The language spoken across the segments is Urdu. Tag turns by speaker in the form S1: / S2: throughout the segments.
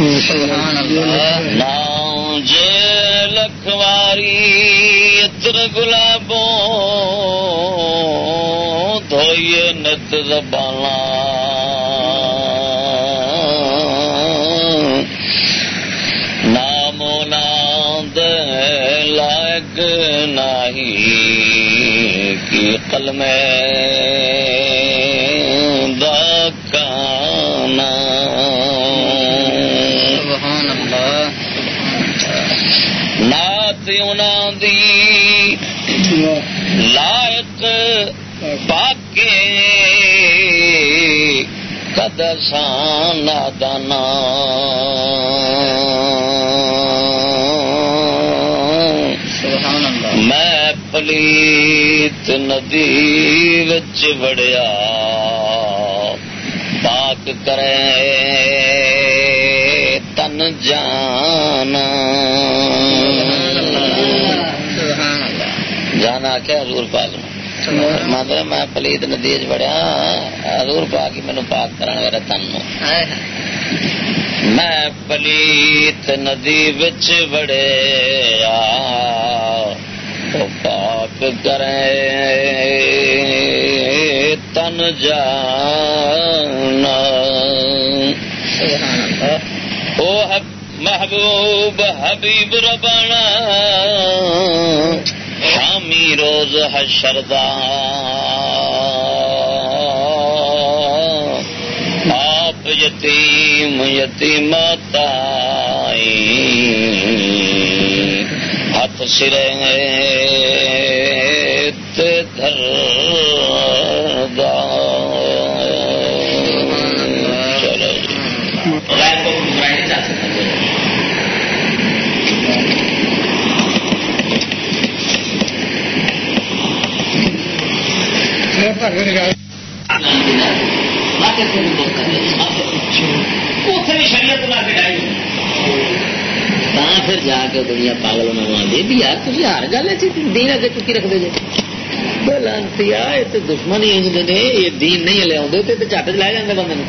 S1: نام لکھواری اتر گلابوں دھوئیے نت زبانا نام نام لائق نہیں کی قلم کدسان دانا۔ میں پلیت ندی وچ وڑیا۔ پاک کرے تن جانا۔ جانا آخیا حضور پاک؟ مطلب میں پلیت ندی وڑیا حضور پاک ہی مینو پاک کرنے میرے تن میں پلیت ندی بچ وڑیا پاک کرے تن جانا او محبوب حبیب ربانا حامی روز حشردا آپ یتیم یتیماتا ہاتھ سرے دھر پھر جا کے دنیا پاگل آدھی بھی یار تھی ہر گل دین اگے چکی رکھتے جی لانتی دشمن ہی ہوں نے یہ دین نہیں لیا تو چٹ لے جاتے بندے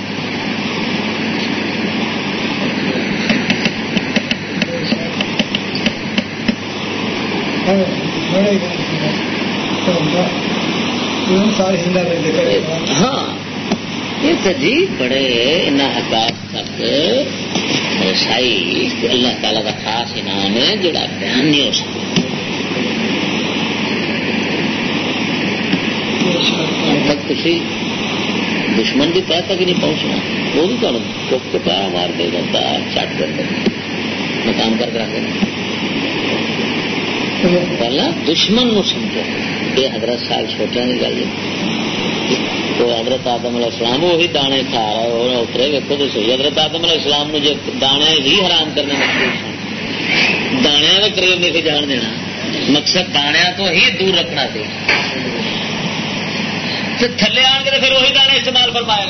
S1: ہاں یہ تو جی بڑے ان تک رسائی اللہ تعالی کا خاص انعام ہے جڑا بیان نہیں ہو سکتا۔ تک دشمن کی پہ تک نہیں پہنچنا۔ وہ بھی تمہیں چپ کے پایا مار دے گا چٹ کر دے مقام کر کے رکھ پہلا دشمن نو سمجھو۔ یہ حضرت صاحب چھوٹے نہیں گل تو حضرت آدم علیہ السلام، وہی دانے کھا رہا ہے اترے ویکو تو صحیح حضرت آدم علیہ السلام نے جو دانے ہی حرام کرنے مقصود سن کے قریب نہیں جان دینا۔ مقصد دانیا تو ہی دور رکھنا سی۔ تھلے آن کے پھر وہی دانے استعمال فرمائے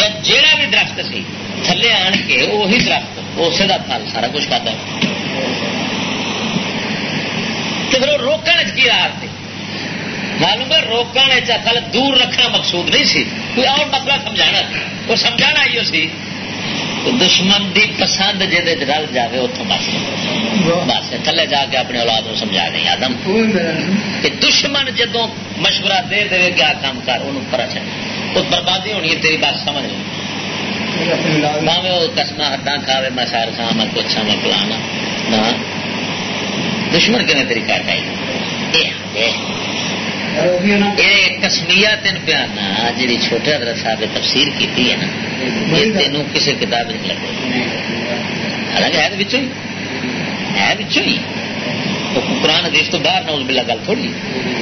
S1: یا جیڑا بھی درخت سی، تھلے آن کے وہی درخت اسے کا پھل، سارا کچھ کھاتا تو پھر وہ روکنے کی رات تھی؟ معلوم ہے روکنے چل دور رکھنا مقصود نہیں سی۔ کوئی اور مسئلہ سمجھانا وہ سمجھانا ہی سی دشمن دی پسند جہد رل جائے اتوں بس۔ بس تھلے جا کے اپنے اولاد کو سمجھا نہیں آدم۔ کہ دشمن جدو مشورہ دے دے کیا کام کر انہوں پر چاہیے وہ بربادی ہونی ہے تیری بات سمجھ میں وہ کسما ہڈا کھاوے میں سیر کھا میں پوچھا میں پلانا دشمن کسمیا تین پیانا جی چھوٹے حضرت صاحب نے تفسیر کی ہے نا یہ تینوں کسی کتاب نہیں لگے۔ حالانکہ ہے تو ہے ہی۔ قرآن حدیث تو باہر نہ بلا گل تھوڑی۔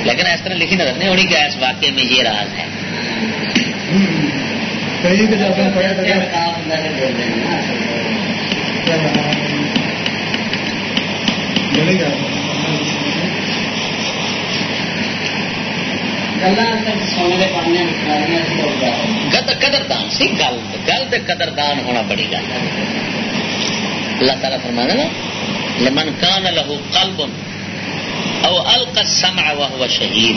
S1: لیکن اس طرح لکھی نظر نہیں ہونی کہ اس واقعے میں یہ راز ہے۔ قدردان سی گل گل قدردان ہونا بڑی گل اللہ تعالیٰ فرما نا لمن کان لہو قلب او القسم وهو شہید۔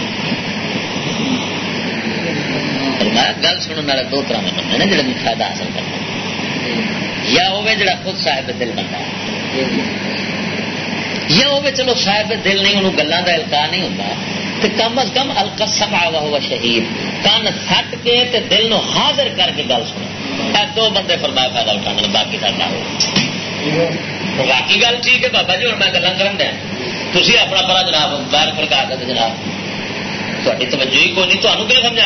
S1: فرمایا گل سننے والے دو طرح بندے نے جڑے فائدہ حاصل کرنا یا ہوے جڑا خود صاحب دل بندہ ہے۔ یا ہوے چلو صاحب دل نہیں، انہوں گلوں کا الکا نہیں ہوتا۔ تو کم از کم القسم آوا ہوا شہید۔ کن سٹ کے تے دل نو حاضر کر کے گل سنا دو بندے فرمایا فائدہ اٹھانا باقی سارا ہو۔ باقی گل ٹھیک ہے بابا جی ہوں میں گلا کر دیا۔ تھی اپنا پرا جناب باہر پڑکا دے جناب۔ تاری توجہ ہی کوئی نہیں تمہیں کیا سمجھا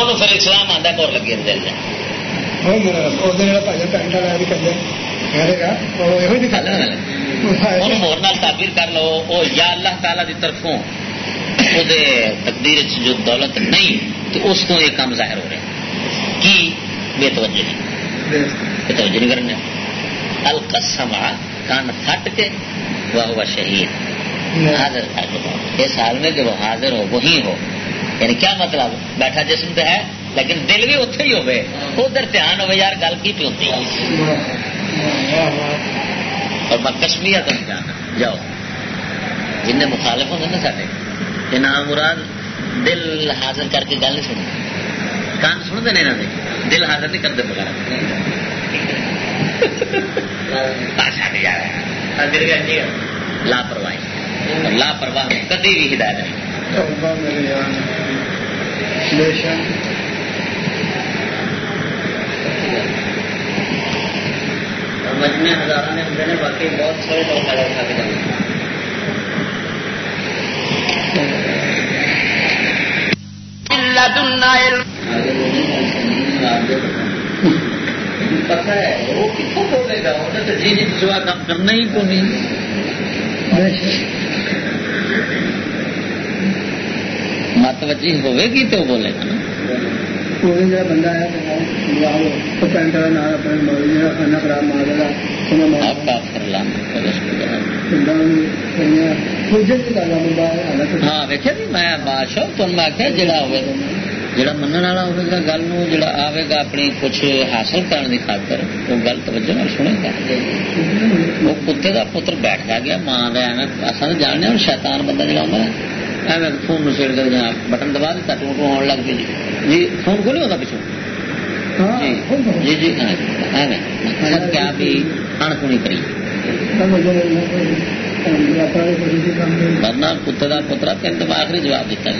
S1: انہوں پھر اسلام آتا کور لگے دل میں
S2: اس دن جا پینٹ والا بھی کرے گا وہ یہ دکھا
S1: لینا جائے تعبیر کر لو وہ یا اللہ تعالی کی طرفوں وہ تقدیر جو دولت نہیں تو اس کو یہ کام ظاہر ہو رہا ہے کی بے توجہ نہیں بے توجہ نہیں کرنے القسم کان پھٹ کے وہ ہوا شہید حاضر اس حال میں کہ وہ حاضر ہو وہی ہو یعنی کیا مطلب بیٹھا جسم تو ہے لیکن دل بھی اتے ہی ہوئے ادھر دھیان ہوئے یار گل کی پی ہوتی اور میں کشمیر تک جانا جاؤ. جن مخالف ہوتے نا سارے. کہ نام مراد دل حاضر کر کے گل نہیں سنتے کان سنتے نہیں نہ دل حاضر نہیں کرتے بغیر. لاپرواہی. لاپرواہ کدی بھی ہدایت نہیں. مجمے ہزاروں نے ہوں باقی بہت سارے لوگ فائدہ اٹھا کے جانا پتا ہے، وہ کتوں بولے گا انہیں تو جی جی سوا کام کرنا ہی کو نہیں مت وجی ہوئے گی تو بولے گا نا۔ کوئی بندہ ہے ہاں ویکیا جی میں بادشاہ تم آخیا جڑا ہوئے جڑا من والا ہوگا گل جڑا آئے گا، اپنی کچھ حاصل کرنے کی خاطر، وہ گل توجہ سنے گا وہ کتے کا پتر بیٹھ گیا، ماں کا اصل جاننے شیطان بندہ جڑا ہوتا ہے، ایویں فون نو سیڑ کر بٹن دبا دیتا ٹو ٹو آن لگ پی جی۔ جی فون کو نہیں ہوتا پچھو ہاں. جی. جی کری۔ ورنہ کتے کا پترا تین دفعہ آخری جواب دیتا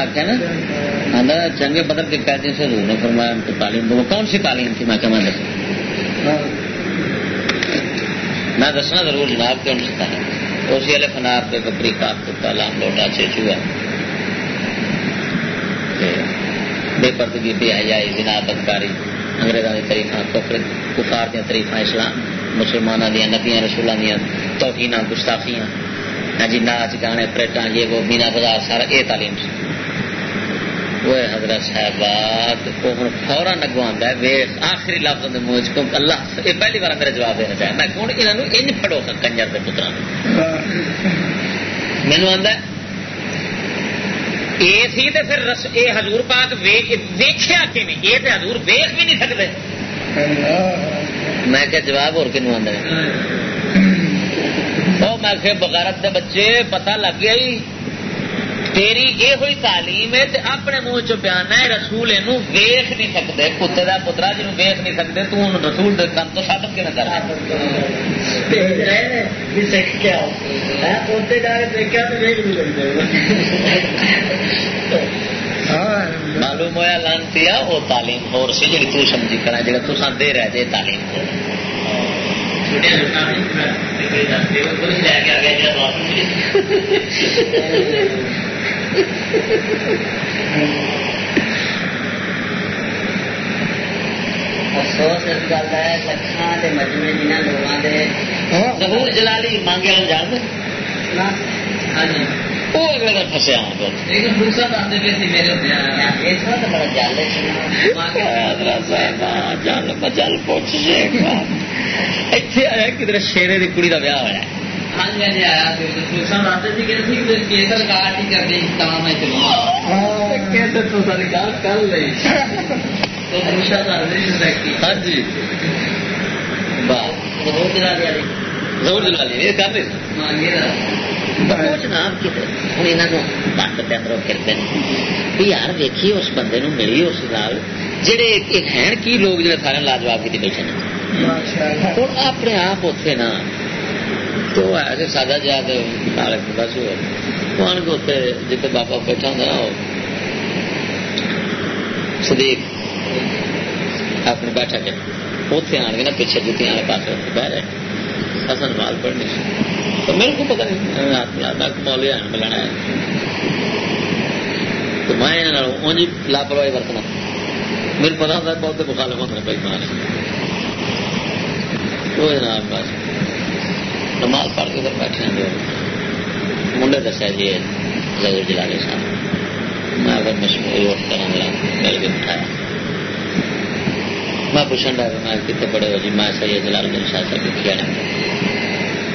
S1: آخیا نا چنگے بدل کے قیدی سے روح نے فرمایا ان کو تعلیم دو۔ کون سی تعلیم تھی؟ میں کہ میں میں دسنا ضرور جناب کے ان سے اسی والے فنار پہ بکری کاپ کتا لام لوٹا چھ چوہا بے پردگی بے حیائی جنا بدکاری انگریزوں کی تاریخ کفار دیا تاریخ اسلام مسلمانوں دیا نبیاں رسولوں دیا توہین گستاخیاں۔ ہاں جی ناچ گانے پریٹاں یہ وہ مینا بازار سارا یہ تعلیم سے۔ وہ حضرت ہوں فورن اگو آتا ہے ویخ آخری لفظ کے منہ چ اللہ یہ پہلی بار میرا جواب دینا چاہے۔ میں ہوں یہاں ان کنجر کے پترا مینو آتا یہ سی تو پھر رس یہ ہزور پاک ویخیا کہ یہ تو ہزور ویخ بھی نہیں سکتے میں کیا جواب اور کنو آدھا میں بغیرت دے بچے، پتہ لگ گیا جی۔ تیری یہ ہوئی تعلیم ہے اپنے منہ چ بیان ہے رسول یہ ویخ نہیں سکتے کتے کا پترا جن ویخ نہیں سکتے تو ہوں رسول کام تو سابت کے نظر معلوم ہوا لانتی وہ تعلیم اور سی جی تو سمجھی کرا جا تو دے رہے جی تعلیم افسوس اس گل کا ہے لکھان کے مجمے جنہیں لوگوں کے ضرور جلالی مانگے ہم جان دیں ہاں جی وہ اگلے دن فسیا چل پوچھ اتنے آیا کدھر شیرے کی کڑی کا ویاہ ہوا آیا کر لی ہاں جی۔ ضرور جلا لیا کر جناب کتنے ہوں یہاں بند کے اندر پھرتے ہیں یار دیکھیے اس بندے نو ملی اس نال۔ جہے ہیں کی لوگ جڑے سارے لاجواب کی بیٹھے ہوں اپنے آپ اتنے نا تو ایسے سادہ جہاں بندہ سی وہ آن کے اتنے جتنے بابا بیٹھا ہوں نا سدیق اپنے بیٹھا کے اتنے آن کے نا پیچھے جتنے والے پاس بہ رہے اصل نماز پڑھنی تو میرے کو پتا نہیں ہاتھ ملا مولیا ملانا ہے تو میں اونجی لاپرواہی برتنا میرے پتا ہوتا بہت مخالف ہوتے بھائی مان وہ جناب بس نماز پڑھ کے ادھر بیٹھے ہیں منڈے دسیا جی ضرور جلالے صاحب میں اگر مشہور ووٹ کرا مل کے بٹھایا میں پوچھن ڈا میں کتنے پڑے ہو جی؟ میں سید جلال الدین شاہ صاحب لکھیا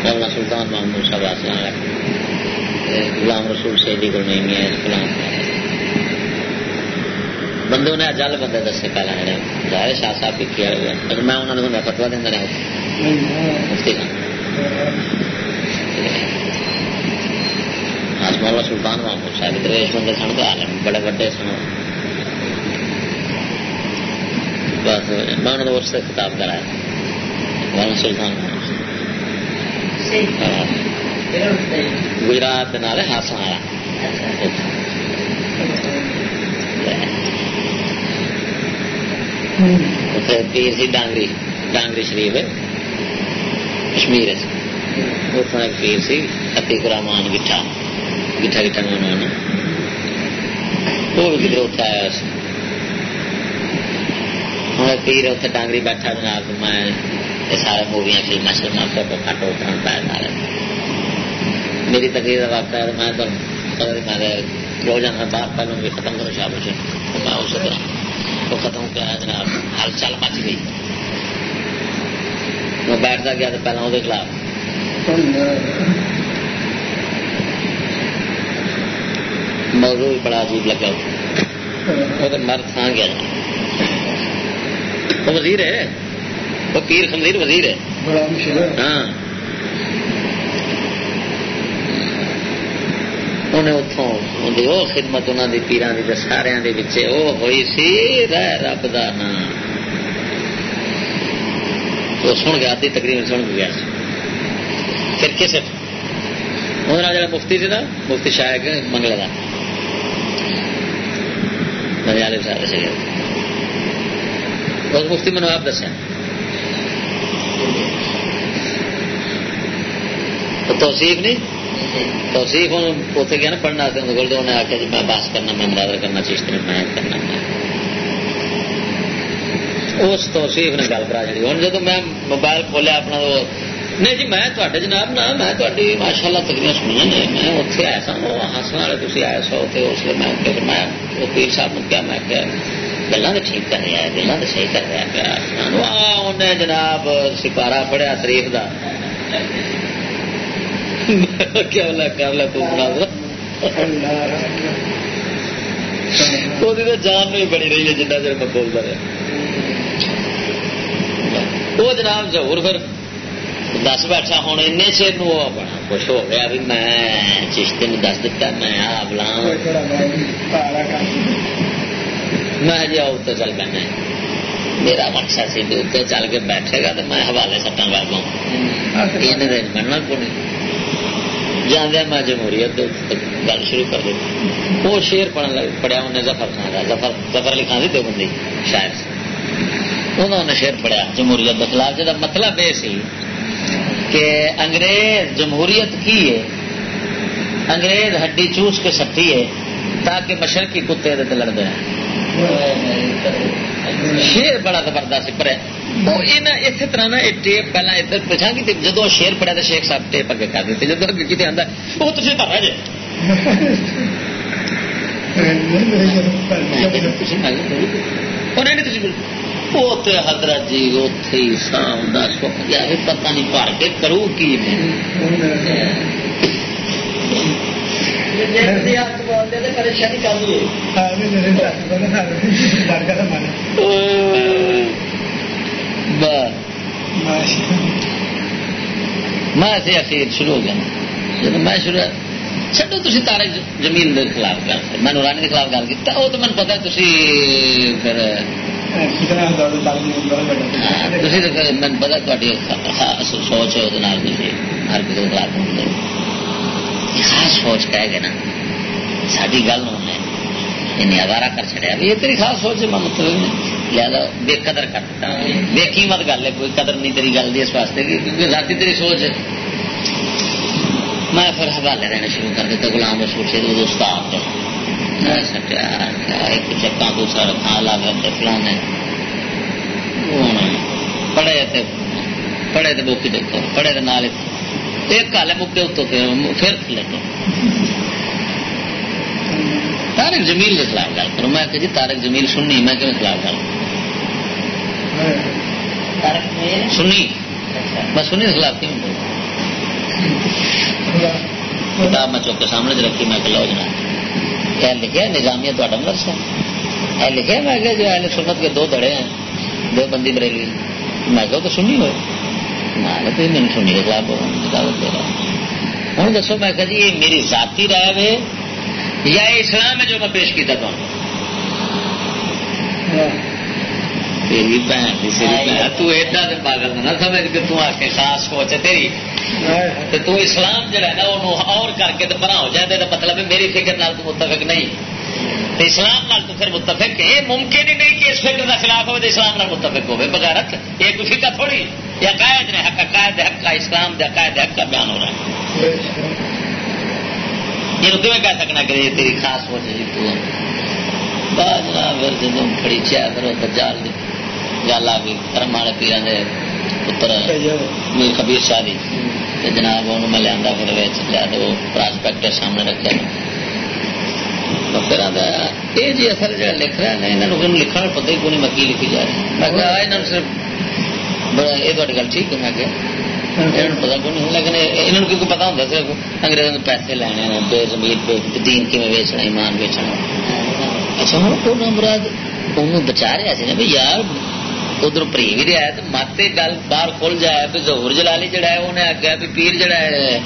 S1: مولانا سلطان محمود صاحب آسان ہے غلام رسول شہیدی کو نہیں ہے غلام بندے انہیں جل بندے دسے پہلے جڑے۔ ظاہر شاہ صاحب لکھیا ہوئے میں انہوں نے فتوا دینا رہا مفتی کا مولا سلطان محمود صاحب درویش بندے سن تو عالم بڑے بڑے سن بس میں انہوں نے اس سے خطاب کرایا۔ سلطان گجرات ہاسا والا پیر سی ڈانگری ڈانگری شریف۔ کشمیر اتنا ایک پیر سی اتی قرامان گٹھا۔ گٹھا گٹھا میں وہ بھی کدھر اٹھا آیا اس ہوں پیر اتنے ڈانگری بیٹھا جناب میں سارے موویاں فلم شلم فوٹو فاٹو اتنا پایا سارے میری تقریر کا وقت ہے، میں تو میں رو جانا باہر پہلوں بھی ختم کرو شام سے میں اس طرح۔ وہ ختم کیا جناب ہل چال مچ گئی۔ میں بیٹھتا گیا تو پہلے وہ خلاف۔ موضوع بھی بڑا عجیب لگا۔ وہ مرد تھان گیا۔ وہ وزیر ہے۔ وہ پیر خنزیر وزیر ہے۔ ہاں۔ انہیں اتوں خدمت انہوں کی پیران کی سارے وہ ہوئی سی رب کا نام۔ وہ سن گیا، آدھی تقریباً سن گیا۔ پھر کس انہوں جا مفتی سی نا؟ مفتی شاید منگلے کا مریالے سارے سے اور مفتی منو، آپ دسیا توصیف نہیں؟ توصیف اتنے گیا نا، پڑھنا گولڈ انہیں آخیا جی میں باس کرنا، میں مرادر کرنا چیشتی میں کرنا۔ میں اس توصیف نے گل کرا جی ہوں جب میں موبائل کھولیا اپنا تو نہیں جی میں تے جناب نا میں تاری ماشاء اللہ تکریاں سنیا نے میں اتنے آیا سا ہسن والے تھی آئے سو تو اس لیے میں پیر صاحب نے کیا میں کیا گلا تو ٹھیک کر رہا ہے گلا تو صحیح کر رہا پیا انہیں جناب سپارا پڑیا تاریخ کا کیا کر لیا تو جان نہیں بڑی رہی ہے جنہ چر میں بولتا رہا وہ جناب ضرور پھر دس بیٹھا ہوں این چیر بڑا خوش ہو گیا بھی میں چشتے دس دتا میں آ بلا میں جی آؤ تو چل پہنا میرا مقصد سی اتنے چل کے بیٹھے گا تو میں حوالے سٹا کر لوں یہ بننا کو نہیں جانا میں جمہوریت گل شروع کر دی وہ شیر پڑھن لگ پڑھیا انہیں زفر خان کا زفر زفر علی خان دو بندی شاید انہوں نے شیر پڑھیا جمہوریت کے خلاف جا مطلب یہ سی کہ انگریز جمہوریت کی ہے انگریز ہڈی چوس کے سٹی ہے تاکہ مشرقی کتے لڑتے ہیں شیر بڑا زبردست پر اسی طرح نا ٹیپ پہلے ادھر پوچھا کہ جب شیر پڑیا تو شیخ صاحب ٹیپ اگے کر دیتے جب کتنے آتا وہ تھی کر رہے جی حضرت جی اتے سام دس گیا پتا نہیں پڑ کے کرو کی پریشانی میں اخیر شروع ہو گیا۔ جب میں شروع چڈو تھی تارک زمین کے خلاف گل۔ میں نورانی کے خلاف گل کی وہ تو مجھے پتا تھی پھر انہیں ادارا کر چڑیا یہ تیری خاص سوچ ہے میں مطلب نہیں لہٰذا بے قدر کر دیتا بے قیمت گل ہے کوئی قدر نہیں تیری گل دی اس واسطے کیونکہ ذاتی تیری سوچ ہے میں پھر حوالے شروع کر دیتا گلام رسول سے استاد سٹیا ایک چکا دوسرا رکھا الگ فلانے پڑھے تے پڑھے تو بوکی دیکھو پڑھے تو نال ایک گل ہے مکے اتو پھر لگو تارک جمیل کے خلاف گل کرو میں کہ جی تارک جمیل سننی میں کیوں خلاف گل سنی میں سنی کے خلاف کیوں کتاب میں چوکے سامنے رکھی میں کہ لو جنا کیا لکھے نظامیہ تا مدرسہ ہے۔ لکھے میں کہ جو اہل سنت کے دو دڑے ہیں، دو بندی بریلی۔ میں کہ تو سنی ہوئے۔ میں نے سنی ہے صاحب دعوت دے رہا ہوں دسو، میں کہ جی یہ میری ذاتی رائے ہے یا اسلام ہے جو میں پیش کیا تھا؟ ہاں۔ تیری بھن کی بھن پاگل نہ سمجھ کہ تو آ کے خاص سوچ تیری۔ تو اسلام جڑا ہے نا وہ اور کر کے پرا ہو جائے تو مطلب ہے میری فکر نال تو متفق نہیں۔ تو اسلام نال تو پھر متفق یہ ممکن ہی نہیں کہ اس فکر کا خلاف ہو اسلام نال متفق ہوئے بغیرت یہ کوئی فکر تھوڑی۔ یا قائد نے حق قائد حق کا اسلام دے قائد حق کا بیان ہو رہا ہے۔ یہ تو کہہ سکنا کہ یہ تیری خاص سوچ ہے جی تو؟ بعد جب کھڑی وہ دجال دی گل آ گئی، کرم والے پیران دے پتر میر خبیر شاہ دی۔ جناب وہ میں لیا پھر لیا تو پراسپیکٹ سامنے رکھا یہ جی اصل جا لکھ رہا ہے یہاں لکھنے پتہ ہی کون میں کی لکھی جا رہی میں یہاں صرف یہ تاری گل ٹھیک ہے، میں کہ پتا کو نہیں لیکن یہاں کیونکہ پتا ہوتا صرف انگریزوں کے پیسے لینے بے زمین دین کی ویچنا ایمان ویچنا اچھا ہوں مراد انہوں بچا رہا سی نا بھائی یار ادھر پری بھی رہا ہے تو ماتے گل باہر کھل جائے بھی زہور جلالی جڑا ہے انہیں آگیا بھی پیر جڑا ہے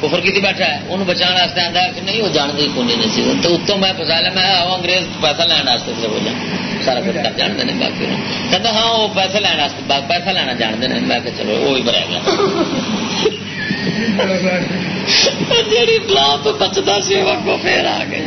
S1: کفر کی بیٹھا ہے انہوں بچا واسطے آتا کہ نہیں وہ جانتے ہی کونی نہیں تو اتوں میں فسا لیا میں آؤ انگریز پیسہ لین واسطے سے ہو جائیں سارا کچھ کر جانتے ہیں باقی کہتا ہاں وہ پیسے لین واسطے پیسہ لینا جانتے ہیں میں کہ چلو وہ بھی برا گیا جیڑی بلا تو بچتا سی وہ پھر آ گئی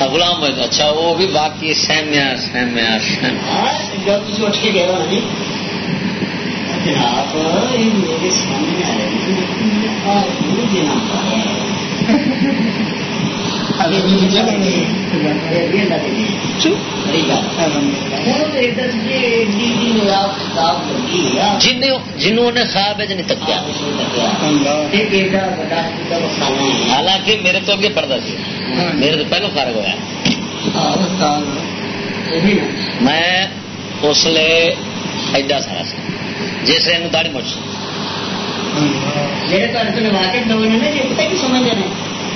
S1: غلام اچھا وہ بھی باقی سہمیا سہمیا اٹھ کے گئے جناب میرے سامنے جنہوں نے خواب نہیں تکیا حالانکہ میرے تو اگے پڑتا سی۔ میرے تو پہلو فارغ ہوا میں اس لیے ایڈا سارا سا جس نے داڑی مچ۔ میرے تو واقف لوگ سمجھ رہے ہیں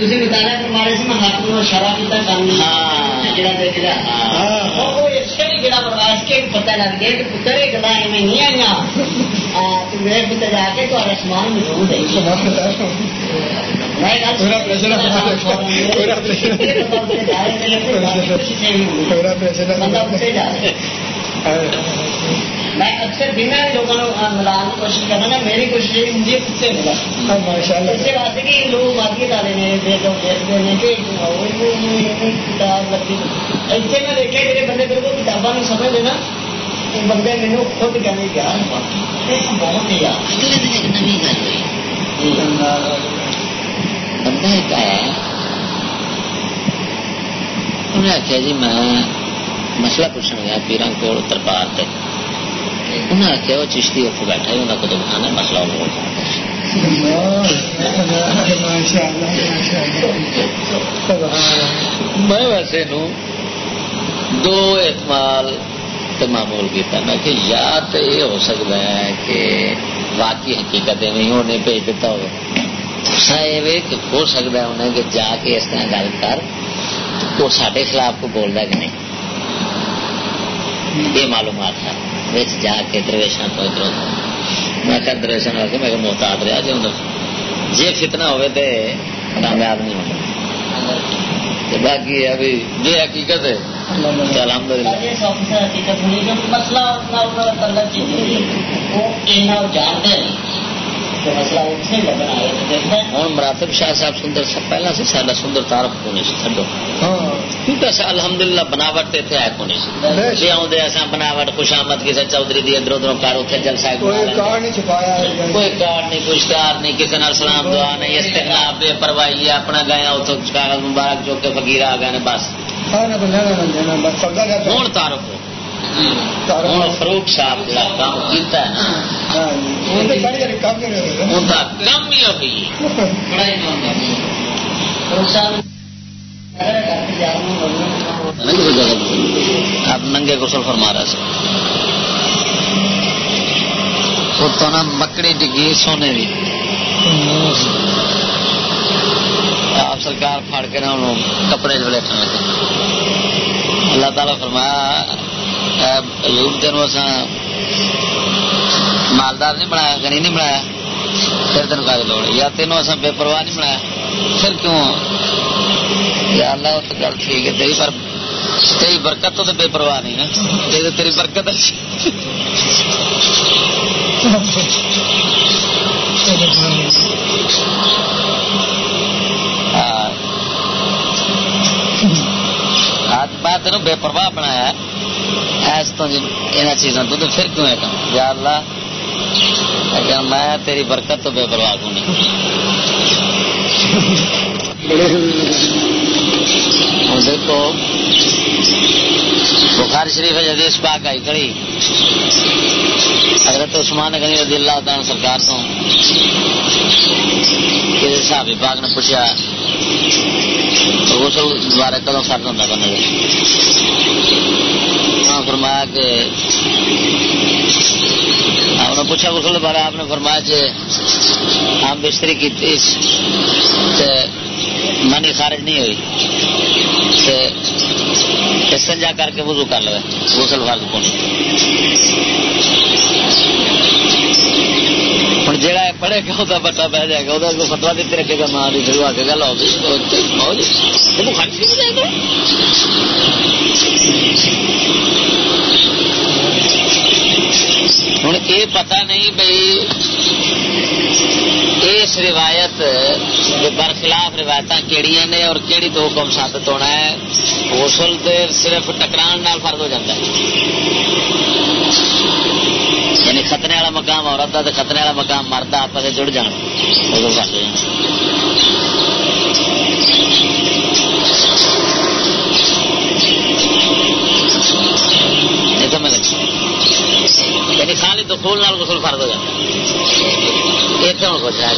S1: تھی بتایا کہ مارے سے میں ہاتھ میں شراب پیتا قانون جڑا پہ جڑا وہ لگ گیا نہیں آئیاں تو کے تو میں
S3: اکثر بنا لوگوں ملانے کی کوشش کرنا نا میری کوشش یہ مجھے خود سے ملا۔
S2: ہاں،
S3: اس سے بات ہے کہ لوگ باقی ڈالے نے کتاب لگتی اس سے میں دیکھا کہ بندے میرے کو کتابوں میں سمجھ لینا۔ بندے میرے خود کہنے یار بہت ہی
S1: بندہ ایک آیا۔ انہیں آخیا جی میں مسئلہ پوچھنا گیا پیران کو دربار تک انہیں آخیا وہ چشتی اتنے بیٹھا ہی انہیں کدو بٹھانا مسئلہ
S2: اللہ
S1: میں ویسے نو دو احتمال تے معمول کیتا میں کہ یا تو یہ ہو سکتا ہے کہ واقعی حقیقت میں انہیں بھیج دیتا ہو دوسرا یہ کہ ہو سکتا ہے انہیں کہ جا کے اس طرح گل کر وہ سارے خلاف کو بول رہا کہ نہیں یہ معلومات ہے بچ جا کے درویشن کو ادھر میں کہ درویشن ہو میں محتاط رہا جی اندر جی فتنہ ہوئے تو کامیاب نہیں ہونا باقی ابھی یہ حقیقت ہے الحمد للہ
S3: مسئلہ جانتے ہیں مسئلہ لگنا ہے
S1: ہوں مراتب شاہ صاحب سندر سب پہلا سے سارا سندر چڈو
S2: ہاں۔
S1: کیونکہ سا الحمدللہ بناوٹ تے ہے جی آدھے ایسا بناوٹ خوش آمد کسی چودھری دی ادھر ادھر کر اتنے جلسہ
S2: کوئی
S1: لیندے۔
S2: کار نہیں چھپایا
S1: کوئی کارڈ نہیں کوئی اشتہار نہیں کسی نال سلام دعا نہیں۔ استغنا بے پرواہی ہے اپنا گیا اتوں کاغذ مبارک چوک کے فقیر آ گئے بس۔ ہوں تعارف ہو۔ ہوں فروخ صاحب جڑا کام کیتا ہے نا۔
S2: جگہ کام کر رہے ہیں
S1: ان کا کم ہی ہوئی
S3: جا
S1: آپ ننگے غسل فرما رہا وہ تو نا مکڑی ڈگی سونے دی۔ آپ سرکار پھاڑ کے نا کپڑے چ لگے۔ اللہ تعالیٰ فرمایا تین مالدار نہیں بنایا، غنی نہیں بنایا، پھر تین کا لوڑ یا تینوں اصا بے پرواہ نہیں بنایا، پھر کیوں؟ یا اللہ، وہ تو گل ٹھیک ہے، تیری پر تیری برکت تو بے پرواہ نہیں نا تیری برکت ہے۔ ہاں۔, ہاں، آج تینوں بے پرواہ بنایا۔ ایس تو یہاں چیزوں تو تو پھر کیوں ہے کام؟ یا اللہ، اگر میں تیری برکت تو بے پرواہ کیوں نہیں؟ ہوں دیکھو بخاری شریف ہے، حدیث پاک آئی کھڑی۔ حضرت عثمان غنی رضی اللہ تعالیٰ سرکار تو کسی صحابی پاک نے پوچھا، غسل دوبارہ کدوں فرد ہوتا بندے ہاں فرمایا کہ آپ نے پوچھا غسل دوبارہ آپ نے فرمایا کہ ہم بستری کی منی خارج نہیں ہوئی تے استنجا کر کے وضو کر لو غسل فرض کو ہوں جہاں پڑھے گا وہ بٹا بہ جائے گا وہ فتوا دیتے رکھے گا ماں کی شروع آ کے گل ہوگی ہوں یہ پتا نہیں بھائی اس روایت برخلاف روایت کہڑی نے اور کہڑی تو حکم ثابت ہونا ہے، غسل تو صرف ٹکران نال فرد ہو جاتا ہے۔ یعنی ختنے والا مقام عورت کا ختنے والا مقام مرد آپس سے جڑ جان۔ فرد ہو جانا نہیں سمجھ لگی یعنی خالی دخول نال غسل فرد ہو جاتا یہ تو ہوں کچھ رہ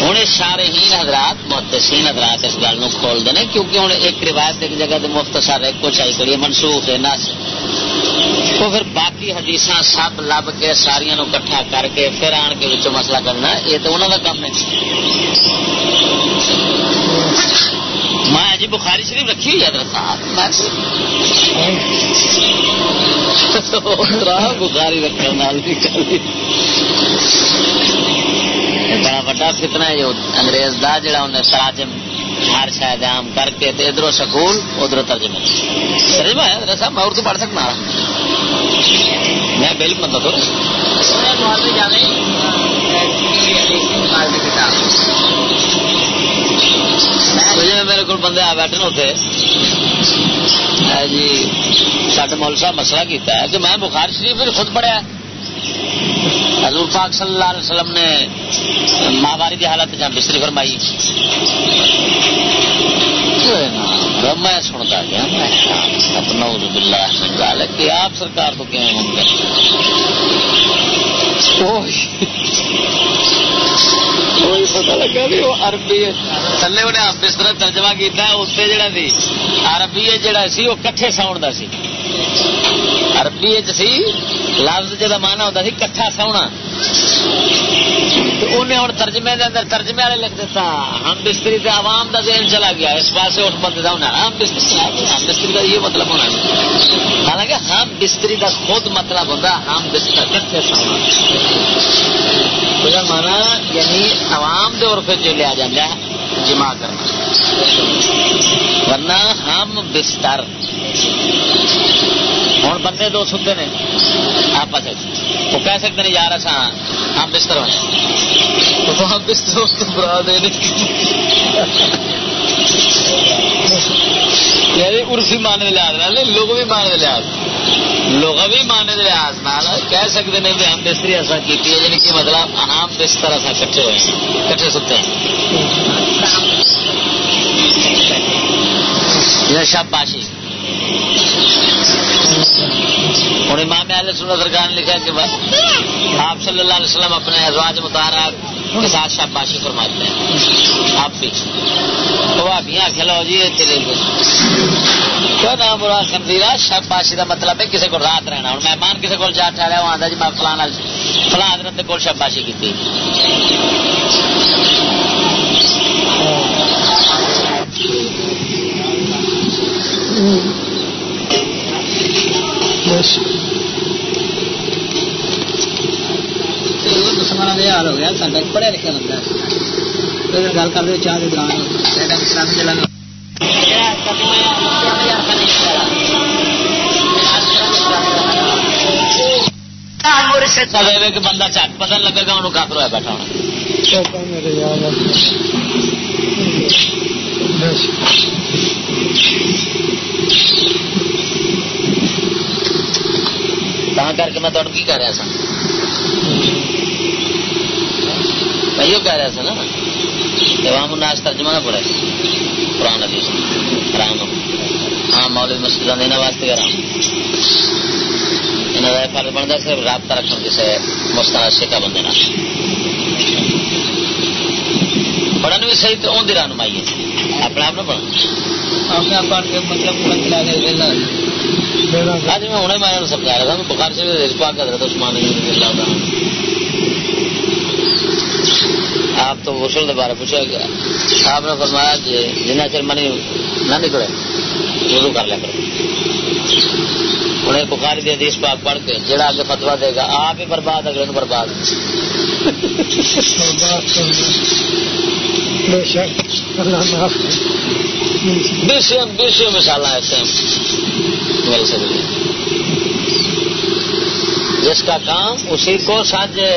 S1: ہوں سارے ہی حضرات محدثین حضرات اس گل کو کھولتے کیونکہ ہوں ایک روایت ایک جگہ سے مختصر ایک کچھ آئی کری منسوخ ہے نس تو پھر باقی حدیث سب لب کے ساریا کٹھا کر کے پھر آن کے مسئلہ کرنا، یہ تو انہوں کا کام ہے۔ میں جی بخاری شریف رکھی ہوئی حضرت صاحب؟ بخاری رکھنے بڑا بڑا فتنہ ہے جو انگریز دا، جڑا انہیں تراجم ہر شاید عام کر کے ادھر سکول، ادھر ترجمہ۔ ترجمہ ہے، حضرت صاحب، میں اردو پڑھ سکنا۔ میں بل مطلب تو جی میرے کو بندے آ بیٹھے ہوتے جی سڈ مول صاحب مسئلہ کیتا ہے کہ میں بخار شریف خود پڑھیا حضور پاک صلی اللہ علیہ وسلم نے ماہواری کی حالت جہاں بستری فرمائی میں سنتا گیا میں اپنا باللہ کہ آپ سرکار تو کیوں ہوں گے پتا لگا بھی وہ عربی تھلے انہیں بستر ترجمہ کیا اتنے جڑا سی عربی جڑا سی وہ کٹھے ساؤنڈ کا سی عربی سی لفظ جا مانا ہوتا سی کٹھا سونا انہیں ہوں ترجمے دے اندر ترجمے والے لکھ دیتا ہم بستری سے عوام کا ذہن چلا گیا اس پاس اٹھ بندے کا ہونا ہم بستری ہم بستری کا یہ مطلب ہونا حالانکہ ہم بستری کا خود مطلب ہوتا ہم بستر کٹھے سونا مانا یعنی عوام کے عرف چ لیا جا جمع کرنا۔ ورنہ ہم بستر۔ ہوں بندے دو سنتے ہیں آپس وہ کہہ سکتے ہیں یار اصا ہم بستر ہوئے ہم بستر اس کو برا دے یعنی عرفی مانے لحاظ لوگ بھی مانے لحاظ۔ لوگ بھی مانے لحاظ نال کہہ سکتے ہیں کہ ہم بستری ایسا کی یعنی کہ مطلب ہم بستر ایسا کٹھے ہوئے ہیں، کٹھے ستے ہیں۔ یہ شب باشی ہوں امام علیہ سنت سرکار نے لکھا کہ آپ صلی اللہ علیہ وسلم اپنے ازواج متحرہ کے ساتھ شاباشی فرماتے ہیں۔ آپ بھی۔ تو آپ یہاں جی برا خندیرا شاباشی کا مطلب ہے کسی کو رات رہنا۔ ہوں مہمان کسی کو جا ٹھہرا وہ آتا جی میں فلانا فلاں حضرت کو شاباشی کی
S3: مسلمان یہ حال ہو گیا سا پڑھیا لکھا بندہ گل کر دو چاہ دوران
S1: بندہ چک پتہ لگے گا انہوں کافر ہوا بیٹھا ہونا کر کے میں تمہیں کی کہہ رہا سا میں یہ کہہ رہا سا نا؟ امام الناس ترجمہ نہ پڑے قرآن حدیث۔ حرام۔ ہاں مولوی مسجد دینا واسطے حرام۔ انہوں کا فرض بنتا صرف رابطہ رکھنا کسی مستند سکا بندے پڑھن بھی صحیح تو ان کی رہنمائی ہے۔ اپنے آپ نہ پڑھنا اپنے آپ پڑھ کے مطلب آج میں انہیں میں سمجھا رہا تھا بخار سے پاک حضرت عثمان اللہ آپ تو غسل کے بارے پوچھا گیا آپ نے فرمایا کہ جنہ چر منی نہ نکلے وضو کر لیا کرو۔ انہیں بخاری دی حدیث پاک پڑھ کے جڑا آگے فتوا دے گا آپ ہی برباد اگلے برباد۔ بے سو مثال ایسے مل سکتی جس کا کام اسی کو سانجے۔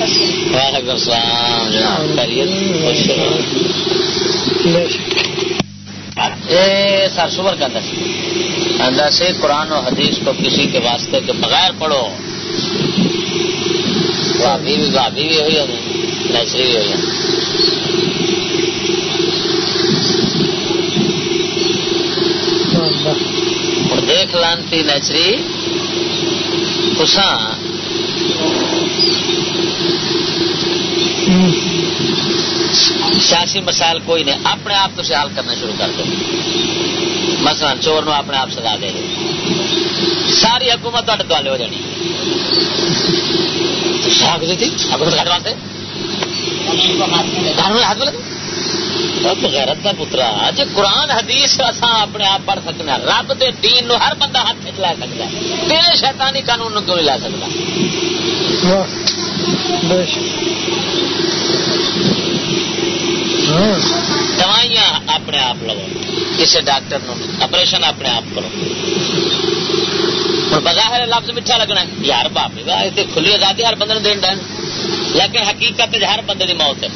S1: وعلیکم السلام، جناب سر سور کا دس۔ اندر سے قرآن و حدیث کو کسی کے واسطے کے بغیر پڑھو۔ بھابی بھی بھابی بھی ہوئی ہوگی نیچری بھی ہوئی ہوں دیکھ لانتی نیچری تسان سیاسی مسائل کوئی نہیں، اپنے آپ تو حل کرنا شروع کر دو۔ مثلا چور نو اپنے آپ سزا دے ساری حکومت تے دوالے ہو جانی۔ حکومت کٹ واسطے قانون ہاتھ بولے غیرت کا پترا جی قرآن، حدیث اصا اپنے آپ پڑھ سکتے ہاں۔ رب دے دین نو ہر بندہ ہاتھ چ لے سکتا ہے۔ تیرے شیطانی قانون نو کیوں نہیں لے سکتا
S2: واہ بے شک ہاں
S1: دوائیاں اپنے آپ لو کسی ڈاکٹر نو آپریشن اپنے آپ کرو ہوں بظاہر لفظ میٹھا لگنا ہے یار باپے گا کھلی آزادی ہر بندے دین ڈین لیکن حقیقت ہر بندے کی موت ہے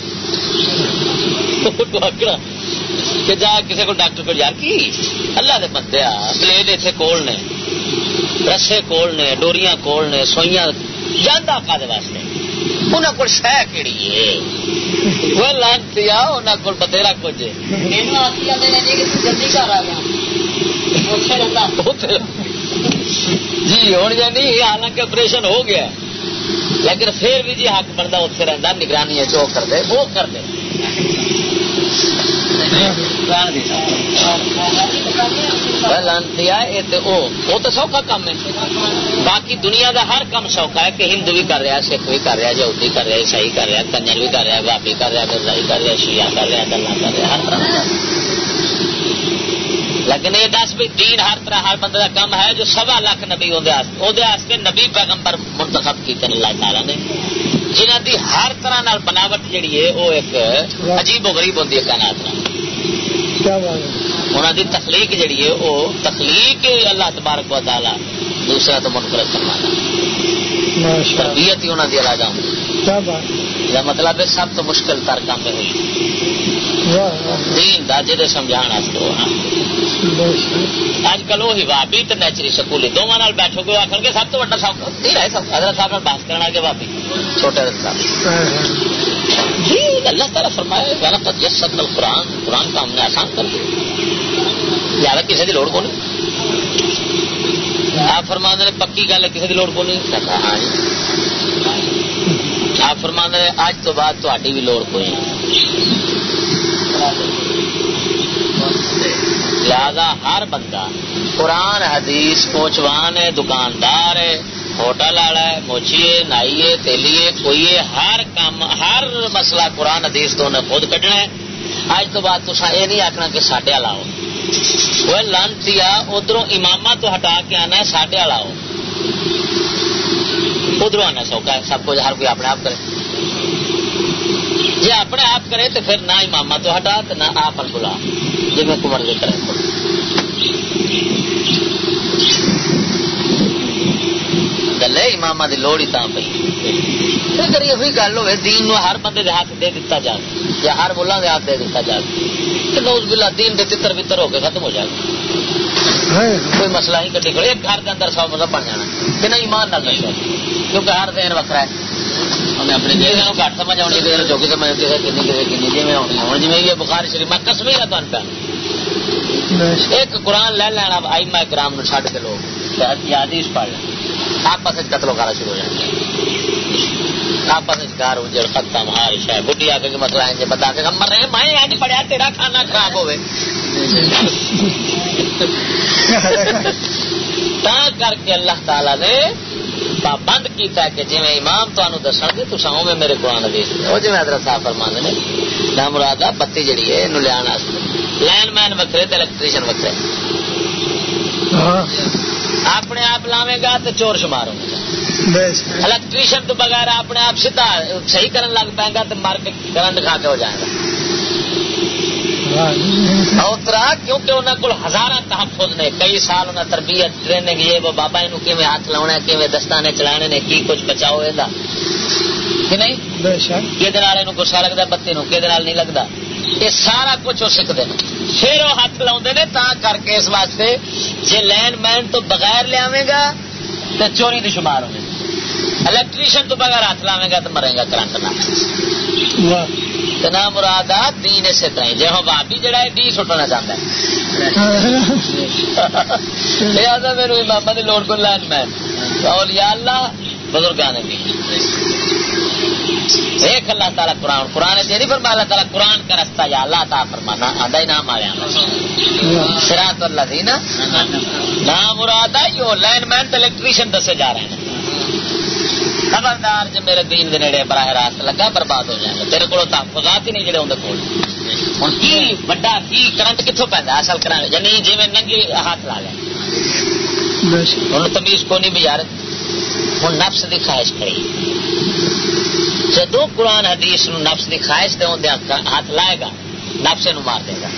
S1: کہ جا کسی کو ڈاکٹر کو یار کی اللہ دے بندے آ بلےڈ اتنے کول نے رسے کول نے ڈوریاں کول نے سوئیاں جانا کا واسطے کچھ۔ جی ہوں جی آپریشن جی، ہو گیا۔ لیکن پھر بھی جی حق بنتا اتنے رہتا نگرانی ہے کر دے وہ کر دے۔ وہ تو سوکھا کام ہے۔ باقی دنیا کا ہر کام سوکھا ہے، کہ ہندو بھی کر رہا سکھ بھی کر رہا یہودی کر رہا عیسائی کر رہا کنجر بھی کر رہا بابی کر رہا مرزائی کر رہا شیعہ کر رہا گلا کر رہا ہر طرح لیکن یہ دس بھی دین ہر طرح ہر بندے کا کام ہے، جو سوا لاکھ نبی واسطے نبی پیغمبر منتخب کیتے اللہ تعالیٰ نے۔ جنہ دی ہر طرح نال بناوٹ جڑی ہے وہ ایک عجیب و غریب ہوتی ہے کائنات انہوں دی تخلیق جڑی ہے وہ تخلیق اللہ تبارک و تعالیٰ دوسرا تو منفرد فرمانا تربیت ہی انہوں دی علیحدہ ہوں
S2: کیا بات
S1: یہ مطلب ہے سب تو مشکل تر کام ہے ہوئی۔ دین دا جدے سمجھانا تو۔ اج کل وہی بابی تو نیچری سکولی۔ دونوں نال بیٹھو گے آخر گے سب تو بڑا سب۔ نہیں رہے سب۔ حضرت صاحب بات کرنا کے بابی چھوٹے حضرت صاحب۔ جی اللہ تعالیٰ فرمائے غلط جس سب قرآن قرآن کا ہم نے آسان کر دیا۔ زیادہ کسی کی لوڑ کو نہیں؟ آپ فرما نے، پکی گل ہے کسی کی لوڑ کو نہیں؟ ہاں جی۔ آپ فرما نے اج تو بعد تاری بھی لوڑ کوئی لہذا ہر بندہ قرآن، حدیث پہنچوان ہے دکاندار ہے، ہوٹل والا ہے، موچیے، نائیے، تیلیے، کوئیے، ہر کام، ہر مسئلہ قرآن، حدیث تو انہیں خود کٹنا ہے۔ اج تو بعد تصا یہ نہیں آخنا کہ سڈے والا آؤ وہ لانتی ادھر امام تو ہٹا کے آنا ہے سڈے والا آؤ ادھر آنا سوکھا ہے سب کچھ ہر کوئی اپنے آپ کرے جی اپنے آپ کرے تو پھر نہ امام تو ہٹا تو نہ آپ بلا جی میں کمر دے کرے گل ہے امام کی لوڑ ہی تاں پی یہ گل ہوئے دین نو ہر بندے دے ہاتھ دے دیتا جائے یا ہر ملا دے ہاتھ دے دیتا جائے تو نوز بلا دین دے تتر بتر ہو کے ختم ہو جائے کوئی مسئلہ ہی کٹی کھڑے ایک گھر کے اندر سو مطلب بن جانا۔ بنا ایمان نہ نشے کیونکہ ہر دین وکرا ہے۔ ہمیں اپنے جی کو گھٹ سمجھ آنی کسی میں کسی کنی کسی کنی جی میں آنی ہوں جی یہ بخار شریف میں کسمی پہ ایک قرآن لے لینا آئی میں کرام چھڈ کے لوگ پڑھ لیں آپس میں قتل وغیرہ شروع ہو جائیں گے آپس میں گار اجڑ ختم ہار شہ بڈی آ کے مسئلہ ہے مطلب بتا کے مر رہے میں اج پڑھیا، تیرا کھانا خراب ہوئے۔ تا کر کے اللہ تعالی نے پابند کیتا ہے کہ جی امام تمہیں دس گے تو سو میں میرے قرآن حدیث وہ جی حضرت صاحب فرمانے نے نہ مراد آ، بتی جڑی ہے یہ لیا لائن مین وکرے تو الیکٹریشن وکرے
S2: ہاں۔
S1: اپنے آپ لاوے گا تو چور شمار ہوگا الیکٹریشن تو بغیر اپنے آپ سیدھا صحیح کرن لگ پائے گا تو مار کے کرنٹ کھا کے ہو جائے گا۔ اوترا کیونکہ انہوں کو ہزار تحفظ نے کئی سال انہیں تربیت ٹریننگ یہ وہ بابا یہ کیون ہاتھ لاؤنا کیون دستانے چلانے نے کی کچھ بچاؤ یہ نہیں؟ کہ گسا لگتا بتی نو کہ نہیں لگتا یہ سارا کچھ وہ سیکھتے ہیں پھر وہ ہاتھ لا تا کر کے اس واسطے جی لینڈ مین تو بغیر لیا گا تو چوری نہیں شمار ہوگی الیکٹریشین تو بغیر ہاتھ لاوے گا تو مرے گا کرنٹ نہ۔ نہ مراد آ دین اسی طرح جی ہوں بابی جڑا ہے ڈی سٹنا چاہتا ہے۔ آتا میرے ماما کی لوڑ کو لینڈ مین۔ اللہ بزرگان دی ایک اللہ تعالیٰ قرآن قرآن سے نہیں فرما اللہ تعالیٰ قرآن کا رستہ یا اللہ تعالیٰ فرمانا آدھا ہی نام آیا۔ سرات اللہ تھی نا نام مراد آئی لائن مین تو الیکٹریشین دسے جا رہے ہیں۔ خبردار جو میرے دین دے نیڑے براہ راست لگا برباد ہو جائے گا تیرے کو تحفظات ہی نہیں جڑے اندر کول۔ ہوں کی بڑا کی کرنٹ کتوں پہ اصل کرنٹ یعنی جی میں ننگی ہاتھ لا لیا ہوں تمیز کو نہیں بجار ہوں نفس کی خواہش کری جدو قرآن حدیث نو نفس کی خواہش دے ہوندے ہاتھ لائے گا نفس نو مار دے گا۔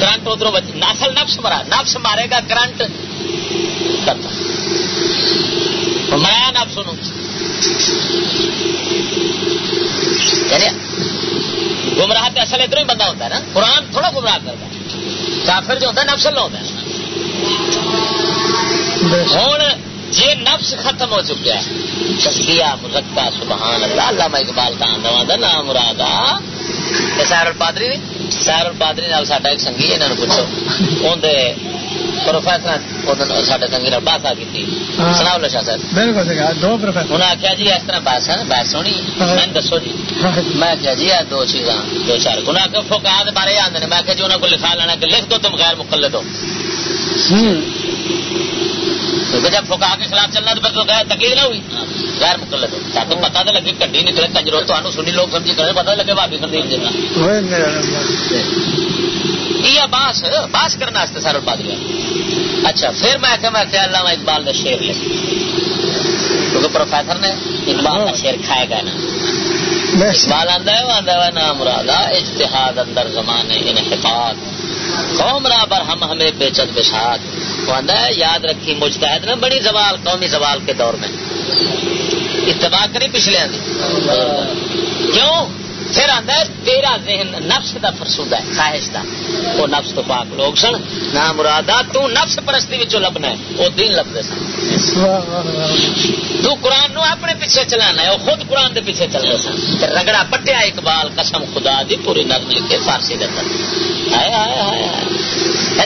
S1: کرنٹ ادھر اصل نفس مرا نفس مارے گا کرنٹ مریا نفس نو یعنی گمراہ تے اصل ادھر ہی بندہ ہوتا ہے نا۔ قرآن تھوڑا گمراہ کرتا ہے۔ کافر جو ہوتا ہے نفس اللہ ہوتا ہے۔ ہوں جی نفس ختم ہو چکا ہے۔ تسکیہ مزکا سبحان اللہ علامہ اقبال کا نام مرادا سیر الپادری سیر الپادری نال ساڈا ایک سنگھی انہوں نے پوچھو۔ اندر پروفیسر سنگھی کی
S2: ہاں۔
S1: سناؤ لو شاہ صاحب۔
S2: بالکل صحیح دو پروفیسر۔
S1: انہیں آخیا جی اس طرح ہے سونی
S2: ہاں۔
S1: میں دسو جی۔ میں آخیا جی یہ دو چیزاں دو چار۔ انہیں آخیا فوکا بارے آدھے میں آخیا جی انہوں کو لکھا لینا کہ لکھ دو تم غیر مقلد ہو کیونکہ جب فکا کے خلاف چلنا تو پھر تو غیر تکلیف نہ ہوئی۔ غیر مقلد تاکہ پتا تو لگے کڈی نکلے کنجرو تو سنی لوگ سمجھی کرے پتا لگے بھابی خندیر جنا یہ باس باس کرنا واسطے سارا پادری اچھا پھر میں کہ میں کہ علامہ اقبال کا شیر لے۔ کیونکہ پروفیسر نے اقبال کا شیر کھائے گا نا۔
S2: بے
S1: اقبال آندا ہے وہ آندا ہے نام مرادا اجتہاد اندر زمانے انحفاظ قوم را بر ہم ہمیں بےچت بشاد۔ وہ آندا ہے، یاد رکھی مجتہد نے بڑی زوال، قومی زوال کے دور میں۔ اتباع کری پچھلے کیوں؟ پھر آندا ہے، تیرا ذہن نفس دا فرسودہ ہے، خواہش دا۔ وہ نفس تو پاک لوگ سن، نہ مرادا تو نفس پرستی وچوں لبنا ہے۔ وہ دین لبدے سن۔ تو قرآن نو اپنے پیچھے چلانا ہے، وہ خود قرآن دے پیچھے چل رہے سن رگڑا پٹیا اقبال، قسم خدا دی، پوری نظم لکھے فارسی دے ہائے ہائے ہائے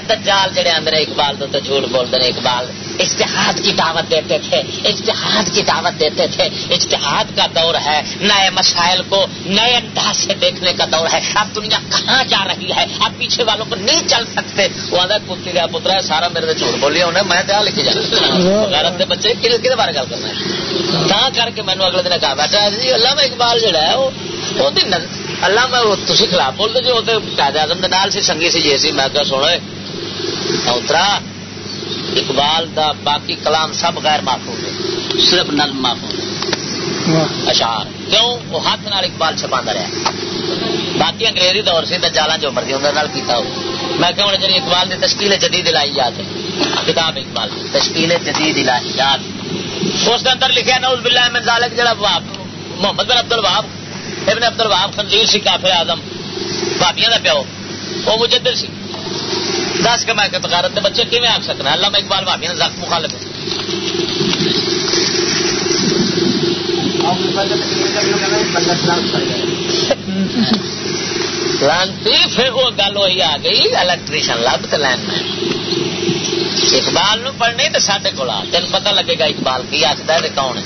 S1: دجال جڑے اندر اقبال تو تے جھوٹ بولتے ہیں اقبال اجتہاد کی دعوت دیتے تھے، اجتہاد کی دعوت دیتے تھے۔ اجتہاد کا دور ہے، نئے مسائل کو نئے انداز سے دیکھنے کا دور ہے۔ اب دنیا کہاں جا رہی ہے؟ اب پیچھے والوں کو نہیں چل سکتے۔ وہ آدھا کتی کا پترا ہے سارا میرے سے جھوٹ بولی انہیں میں دیا لکھی جانا۔ غیرت دے بچے کہ بارے گل کرنا ہے۔ تا کر کے مینو اگلے دن کہا بیٹھا جی اللہ میں اقبال جڑا ہے، وہ نظر- اللہ میں تھی خلاف بولتے جو وہ قائد اعظم دے نال سی سنگی سی جی سی میں کہا سونا اترا اقبال دا باقی کلام سب غیر محفوظ ہے۔ صرف نظم محفوظ ہے۔
S2: واہ۔
S1: اشعار کیوں؟ وہ ہاتھ نال اقبال چھپا رہا باقی انگریزی دور سے دجالا جو مرضی اندر نال کیتا ہو۔ میں کہ جی اقبال نے تشکیل جدید الہیات ہے۔ کتاب اقبال کی، تشکیل جدید الہیات اس کے اندر لکھا نوز باللہ من ذالک جڑا محمد بن عبد الوہاب ابن عبد الوہاب خنزیر سی کافر اعظم بھابیاں دا پیو، وہ مجدد سی۔ دس کے میں کہ تقارت دے بچے کیویں آکھ سکنا؟ اللہ میں اقبال بھابیاں دا زخم مخالف ہے۔ لانتی، پھر وہ گل وہی آ گئی الیکٹریشن لب تو لائن مین اقبال نو پڑھنے تو سڈے کو تین پتہ لگے گا اقبال کی آخر ہے کون ہے۔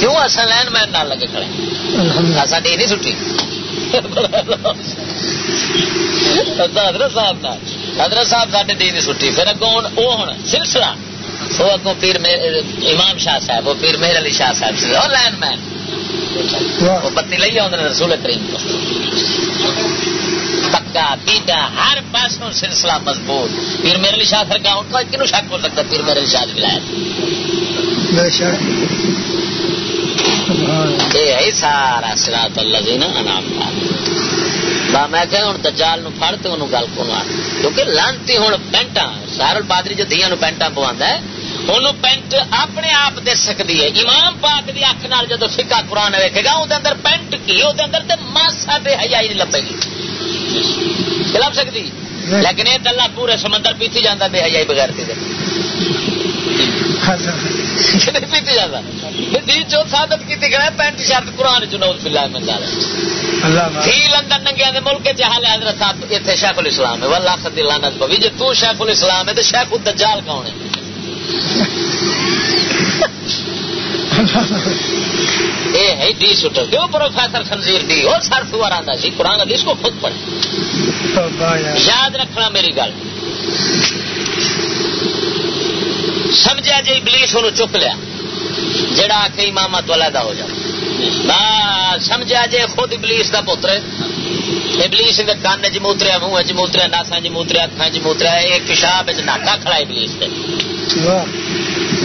S1: کیوں اصل مین نہ لگے کھڑے نہیں چھٹی حضرت صاحب حضرت صاحب ساڈے نہیں چھٹی پھر اگوں وہ ہوں سلسلہ وہ اگوں پیر امام شاہ صاحب وہ پیر مہر علی شاہ صاحب سے اور لائن مین۔ وہ بتی لئی آدھے رسول کریم کو۔ پکا پیٹا ہر پاسوں سلسلہ مضبوط۔ پیر میرے لیے شاہ سرکار کا کنو شک ہو سکتا پیر میرے لیے شاہ ولایت
S2: بے شک سبحان اللہ
S1: یہ ہے سارا سراط اللہ نا انعام با میں کہ ہوں دجال نو تے انہوں گل کو کیونکہ لانتی ہوں پینٹا سارل پادری جو دیا پینٹا پوا ہے انہوں پینٹ اپنے آپ دے سکتی ہے۔ امام پاک دی اکھ نال جدو فکا قرآن ویکے گا وہ اندر پینٹ کی وہ اندر تے ماسا بے حیائی نہیں لبے گی۔ لب سکتی لیکن یہ تلا پورے سمندر پیتی جانا بے حیائی بغیر تھی پیتی جانا دی جو ثابت کی گئے پینٹ شرٹ قرآن چنو بلا میں۔ تھی لندن ننگیا ملک چ حال حضرت صاحب اتنے شیخ الاسلام ہے۔ واللہ خدی پوی جے تو شیخ الاسلام ہے تو شیخ الدجال کون ہے؟ اے ہے ڈی شوٹر۔ کیوں پروفیسر خنزیر ڈی اور سر سوار آتا سی۔ قرآن حدیث کو خود
S2: یا
S1: یاد رکھنا میری گل۔ سمجھا جی ابلیس انہوں چک لیا جڑا آ کے امامت علیحدہ ہو جائے۔ سمجھا جے خود ابلیس دا پتر ابلیس دے کان چ موتریا منہ چ موتریا ناسا چ موتریا اکھاں چ موتریا ایک پیشاب وچ ناکا کھڑا ابلیس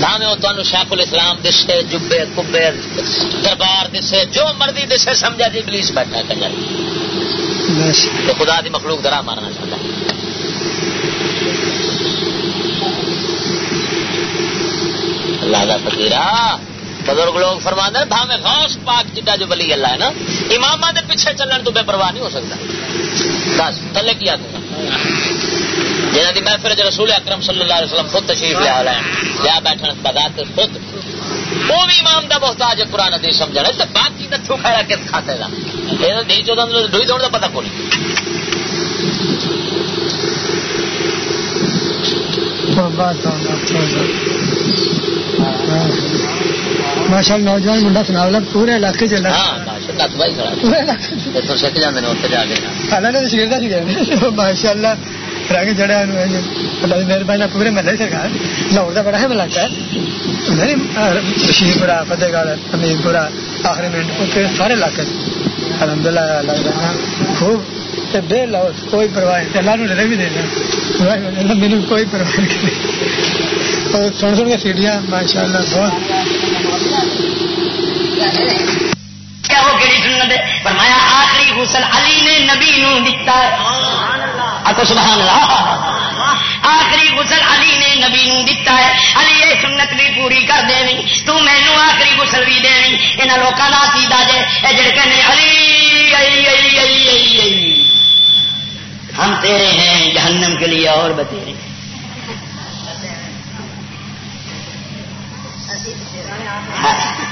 S1: بھاویں وہ تمہیں شیخ الاسلام دسے جبے کبے دربار دسے جو مرضی دسے سمجھا جی ابلیس بیٹھا تو خدا دی مخلوق درا مارنا چاہتا ہے۔ اللہ کا فقیرہ بزرگ لوگ فرما دے بھاویں غوث پاک جڈا جو ولی اللہ ہے نا امام دے پیچھے چلن تو بے پرواہ نہیں ہو سکتا بس تھلے کیا دوں جنہ کی محفل چ رسول اکرم صلی اللہ علیہ وسلم خود تشریف لیا ہوا ہے لیا بیٹھن بدات خود وہ بھی امام دا محتاج ہے قرآن حدیث سمجھنا تے باقی نتھو کھڑا کس کھاتے دا یہ تو نہیں چودہ ڈوئی دوڑ دا پتہ کوئی
S2: ماشاء اللہ نوجوان منڈا سنا والا پورے علاقے چ
S1: ہاں ماشاء
S2: اللہ رنگ جڑا اللہ کی مہربانی پورے محلے سرکار لاہور کا بڑا ہے علاقہ ہے۔ شیر پورا فتح گڑھ امیر پورا آخری منٹ سارے علاقے الحمد للہ خوب تے بے لاؤ کوئی پرواہ نہیں اللہ نے ڈرے بھی دینا میرے کوئی پرواہ نہیں اور سن سن کے سیڑھیاں ماشاء اللہ بہت
S3: فرمایا آخری غسل علی نے نبی نو دتا ہے سبحان اللہ آخری غسل علی نے نبی نو دتا ہے علی یہ سنت بھی پوری کر دینی تو مینو آخری غسل بھی دینی یہاں لوگوں کا عقیدہ جے اے جڑے کہنے علی علی علی علی علی علی ہم تیرے ہیں جہنم کے لیے اور بتیرے ہیں۔ ہاں۔